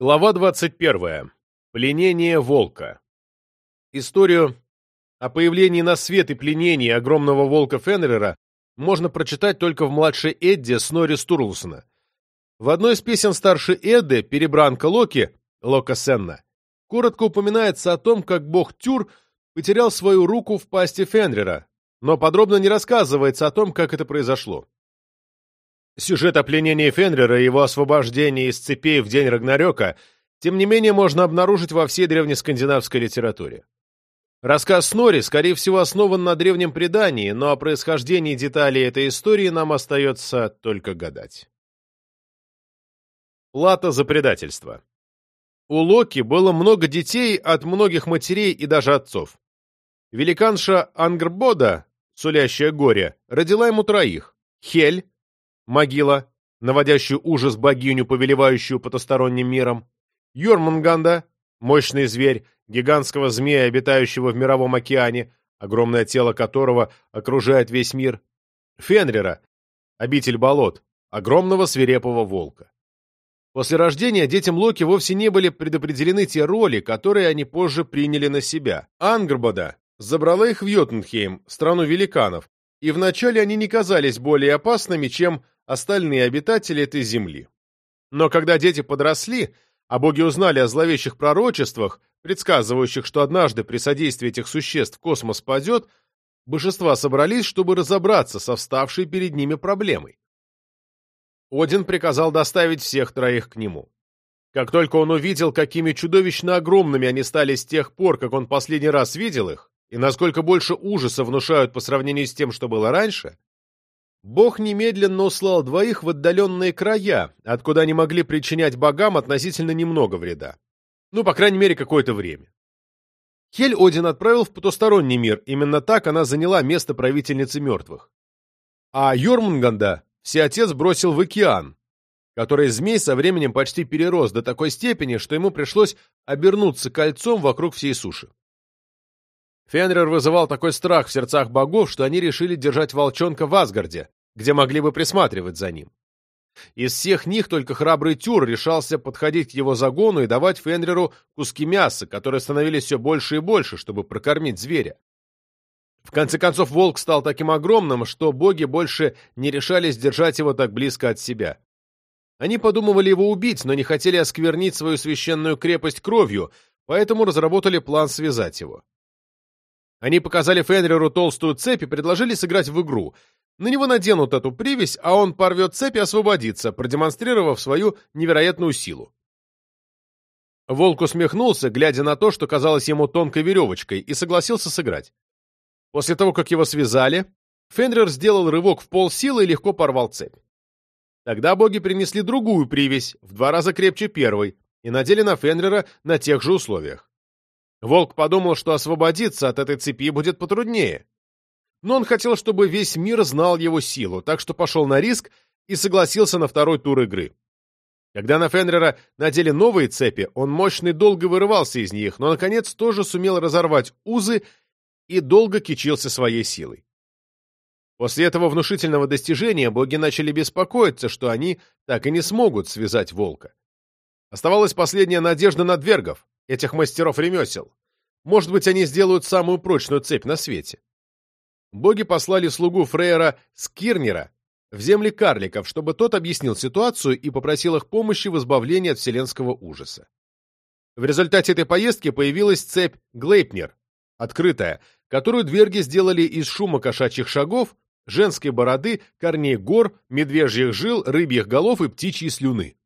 Глава 21. Пленение волка. Историю о появлении на свет и пленении огромного волка Фенрера можно прочитать только в младшей Эдде Снори Стурлсона. В одной из песен старшей Эдды «Перебранка Локи» Лока Сенна коротко упоминается о том, как бог Тюр потерял свою руку в пасти Фенрера, но подробно не рассказывается о том, как это произошло. Сюжет о пленении Фенрера и его освобождении из цепей в день Рагнарёка, тем не менее, можно обнаружить во всей древнескандинавской литературе. Рассказ Снори, скорее всего, основан на древнем предании, но о происхождении деталей этой истории нам остается только гадать. Плата за предательство. У Локи было много детей от многих матерей и даже отцов. Великанша Ангрбода, сулящая горе, родила ему троих – Хель, могила, наводящую ужас богиню, повелевающую потусторонним миром, Йормунганда, мощный зверь, гигантского змея, обитающего в мировом океане, огромное тело которого окружает весь мир, Фенрера, обитель болот, огромного свирепого волка. После рождения детям Локи вовсе не были предопределены те роли, которые они позже приняли на себя. Ангрбода забрала их в Йотунхейм, страну великанов, и вначале они не казались более опасными, чем остальные обитатели этой земли. Но когда дети подросли, а боги узнали о зловещих пророчествах, предсказывающих, что однажды при содействии этих существ космос падет, божества собрались, чтобы разобраться со вставшей перед ними проблемой. Один приказал доставить всех троих к нему. Как только он увидел, какими чудовищно огромными они стали с тех пор, как он последний раз видел их, и насколько больше ужаса внушают по сравнению с тем, что было раньше, Бог немедленно услал двоих в отдаленные края, откуда они могли причинять богам относительно немного вреда. Ну, по крайней мере, какое-то время. Хель Один отправил в потусторонний мир, именно так она заняла место правительницы мертвых. А Йормунганда всеотец бросил в океан, который змей со временем почти перерос до такой степени, что ему пришлось обернуться кольцом вокруг всей суши. Фенрир вызывал такой страх в сердцах богов, что они решили держать волчонка в Асгарде, где могли бы присматривать за ним. Из всех них только храбрый Тюр решался подходить к его загону и давать Фенриру куски мяса, которые становились все больше и больше, чтобы прокормить зверя. В конце концов, волк стал таким огромным, что боги больше не решались держать его так близко от себя. Они подумывали его убить, но не хотели осквернить свою священную крепость кровью, поэтому разработали план связать его. Они показали Фенриру толстую цепь и предложили сыграть в игру. На него наденут эту привязь, а он порвет цепь и освободится, продемонстрировав свою невероятную силу. Волк усмехнулся, глядя на то, что казалось ему тонкой веревочкой, и согласился сыграть. После того, как его связали, Фенрир сделал рывок в пол силы и легко порвал цепь. Тогда боги принесли другую привязь, в два раза крепче первой, и надели на Фенрира на тех же условиях. Волк подумал, что освободиться от этой цепи будет потруднее. Но он хотел, чтобы весь мир знал его силу, так что пошел на риск и согласился на второй тур игры. Когда на Фенрера надели новые цепи, он мощно и долго вырывался из них, но, наконец, тоже сумел разорвать узы и долго кичился своей силой. После этого внушительного достижения боги начали беспокоиться, что они так и не смогут связать волка. Оставалась последняя надежда на двергов, этих мастеров ремесел. Может быть, они сделают самую прочную цепь на свете. Боги послали слугу Фрейера Скирнера в земли карликов, чтобы тот объяснил ситуацию и попросил их помощи в избавлении от вселенского ужаса. В результате этой поездки появилась цепь Глейпнер, открытая, которую дверги сделали из шума кошачьих шагов, женской бороды, корней гор, медвежьих жил, рыбьих голов и птичьей слюны.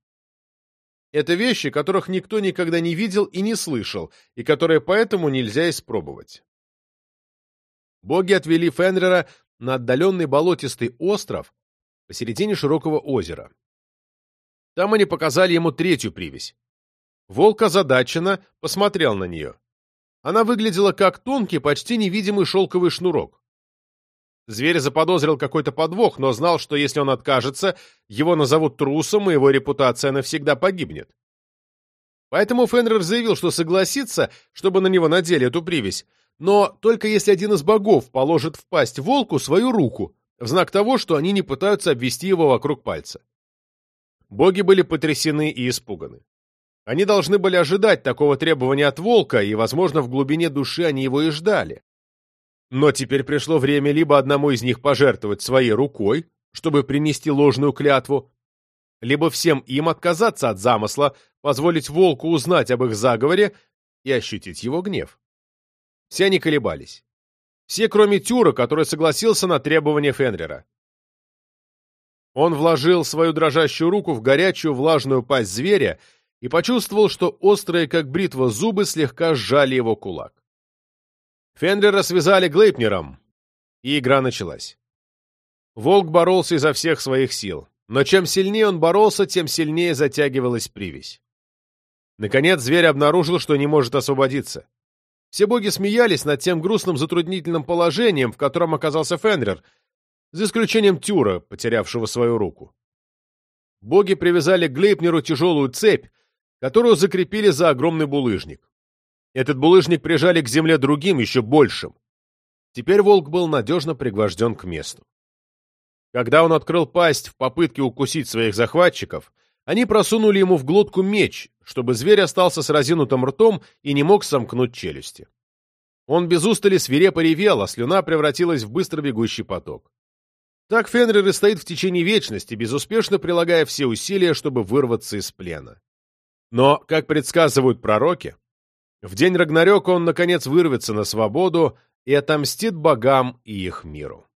Это вещи, которых никто никогда не видел и не слышал, и которые поэтому нельзя испробовать. Боги отвели Фенрера на отдаленный болотистый остров посередине широкого озера. Там они показали ему третью привязь. Волк озадаченно посмотрел на нее. Она выглядела как тонкий, почти невидимый шелковый шнурок. Зверь заподозрил какой-то подвох, но знал, что если он откажется, его назовут трусом, и его репутация навсегда погибнет. Поэтому Фенрир заявил, что согласится, чтобы на него надели эту привязь, но только если один из богов положит в пасть волку свою руку, в знак того, что они не пытаются обвести его вокруг пальца. Боги были потрясены и испуганы. Они должны были ожидать такого требования от волка, и, возможно, в глубине души они его и ждали. Но теперь пришло время либо одному из них пожертвовать своей рукой, чтобы принести ложную клятву, либо всем им отказаться от замысла, позволить волку узнать об их заговоре и ощутить его гнев. Все они колебались. Все, кроме Тюра, который согласился на требования Фенрера. Он вложил свою дрожащую руку в горячую влажную пасть зверя и почувствовал, что острые, как бритва, зубы слегка сжали его кулак. Фенрера связали Глейпнером, и игра началась. Волк боролся изо всех своих сил, но чем сильнее он боролся, тем сильнее затягивалась привязь. Наконец зверь обнаружил, что не может освободиться. Все боги смеялись над тем грустным затруднительным положением, в котором оказался Фенрер, за исключением Тюра, потерявшего свою руку. Боги привязали к Глейпнеру тяжелую цепь, которую закрепили за огромный булыжник. Этот булыжник прижали к земле другим, еще большим. Теперь волк был надежно пригвожден к месту. Когда он открыл пасть в попытке укусить своих захватчиков, они просунули ему в глотку меч, чтобы зверь остался с разинутым ртом и не мог сомкнуть челюсти. Он без устали свирепо ревел, а слюна превратилась в быстро бегущий поток. Так Фенрир и стоит в течение вечности, безуспешно прилагая все усилия, чтобы вырваться из плена. Но, как предсказывают пророки, в день Рагнарёка он, наконец, вырвется на свободу и отомстит богам и их миру.